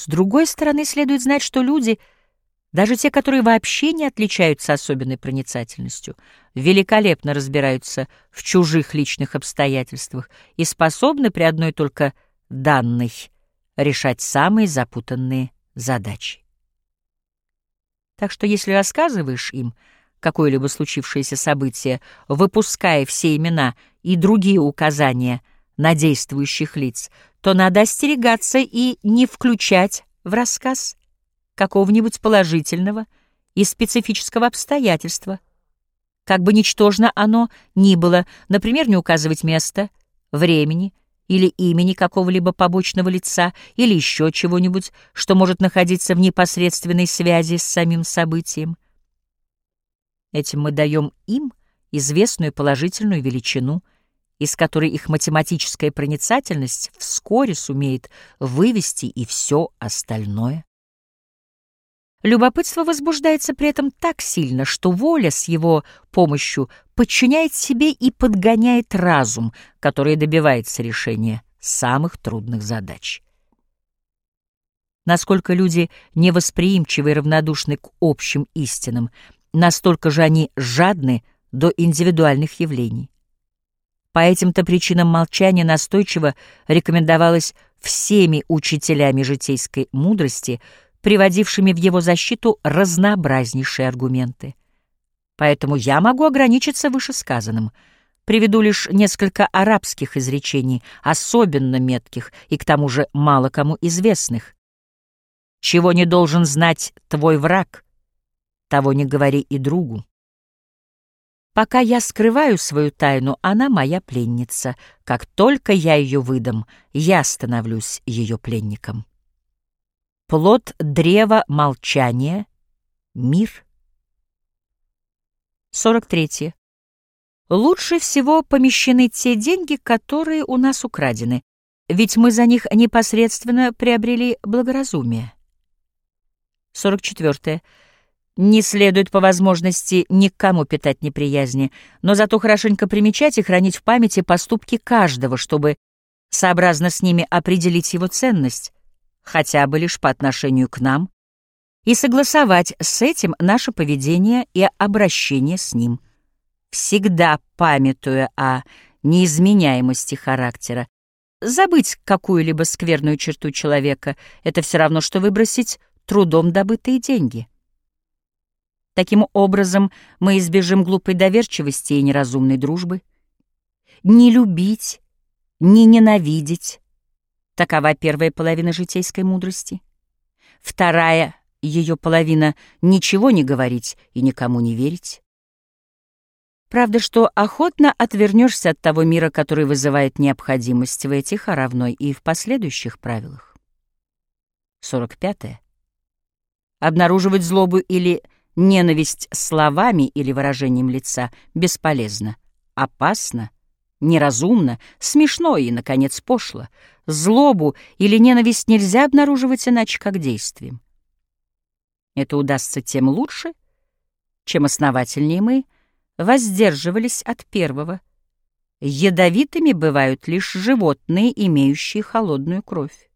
С другой стороны, следует знать, что люди, даже те, которые вообще не отличаются особенной проницательностью, великолепно разбираются в чужих личных обстоятельствах и способны при одной только данной решать самые запутанные задачи. Так что если рассказываешь им какое-либо случившееся событие, выпуская все имена и другие указания на действующих лиц, то надо остерегаться и не включать в рассказ какого-нибудь положительного и специфического обстоятельства, как бы ничтожно оно ни было, например, не указывать места, времени или имени какого-либо побочного лица или еще чего-нибудь, что может находиться в непосредственной связи с самим событием. Этим мы даем им известную положительную величину, из которой их математическая проницательность вскоре сумеет вывести и все остальное. Любопытство возбуждается при этом так сильно, что воля с его помощью подчиняет себе и подгоняет разум, который добивается решения самых трудных задач. Насколько люди невосприимчивы и равнодушны к общим истинам, настолько же они жадны до индивидуальных явлений. По этим-то причинам молчание настойчиво рекомендовалось всеми учителями житейской мудрости — приводившими в его защиту разнообразнейшие аргументы. Поэтому я могу ограничиться вышесказанным. Приведу лишь несколько арабских изречений, особенно метких и к тому же мало кому известных. «Чего не должен знать твой враг, того не говори и другу». Пока я скрываю свою тайну, она моя пленница. Как только я ее выдам, я становлюсь ее пленником. Плод древа молчания — мир. 43. Лучше всего помещены те деньги, которые у нас украдены, ведь мы за них непосредственно приобрели благоразумие. 44. Не следует по возможности никому питать неприязни, но зато хорошенько примечать и хранить в памяти поступки каждого, чтобы сообразно с ними определить его ценность хотя бы лишь по отношению к нам, и согласовать с этим наше поведение и обращение с ним, всегда памятуя о неизменяемости характера. Забыть какую-либо скверную черту человека — это все равно, что выбросить трудом добытые деньги. Таким образом, мы избежим глупой доверчивости и неразумной дружбы. Не любить, не ненавидеть, Такова первая половина житейской мудрости. Вторая — ее половина — ничего не говорить и никому не верить. Правда, что охотно отвернешься от того мира, который вызывает необходимость в этих, а равно и в последующих правилах. 45. -е. Обнаруживать злобу или ненависть словами или выражением лица бесполезно, опасно — неразумно, смешно и, наконец, пошло. Злобу или ненависть нельзя обнаруживать иначе, как действием. Это удастся тем лучше, чем основательнее мы воздерживались от первого. Ядовитыми бывают лишь животные, имеющие холодную кровь.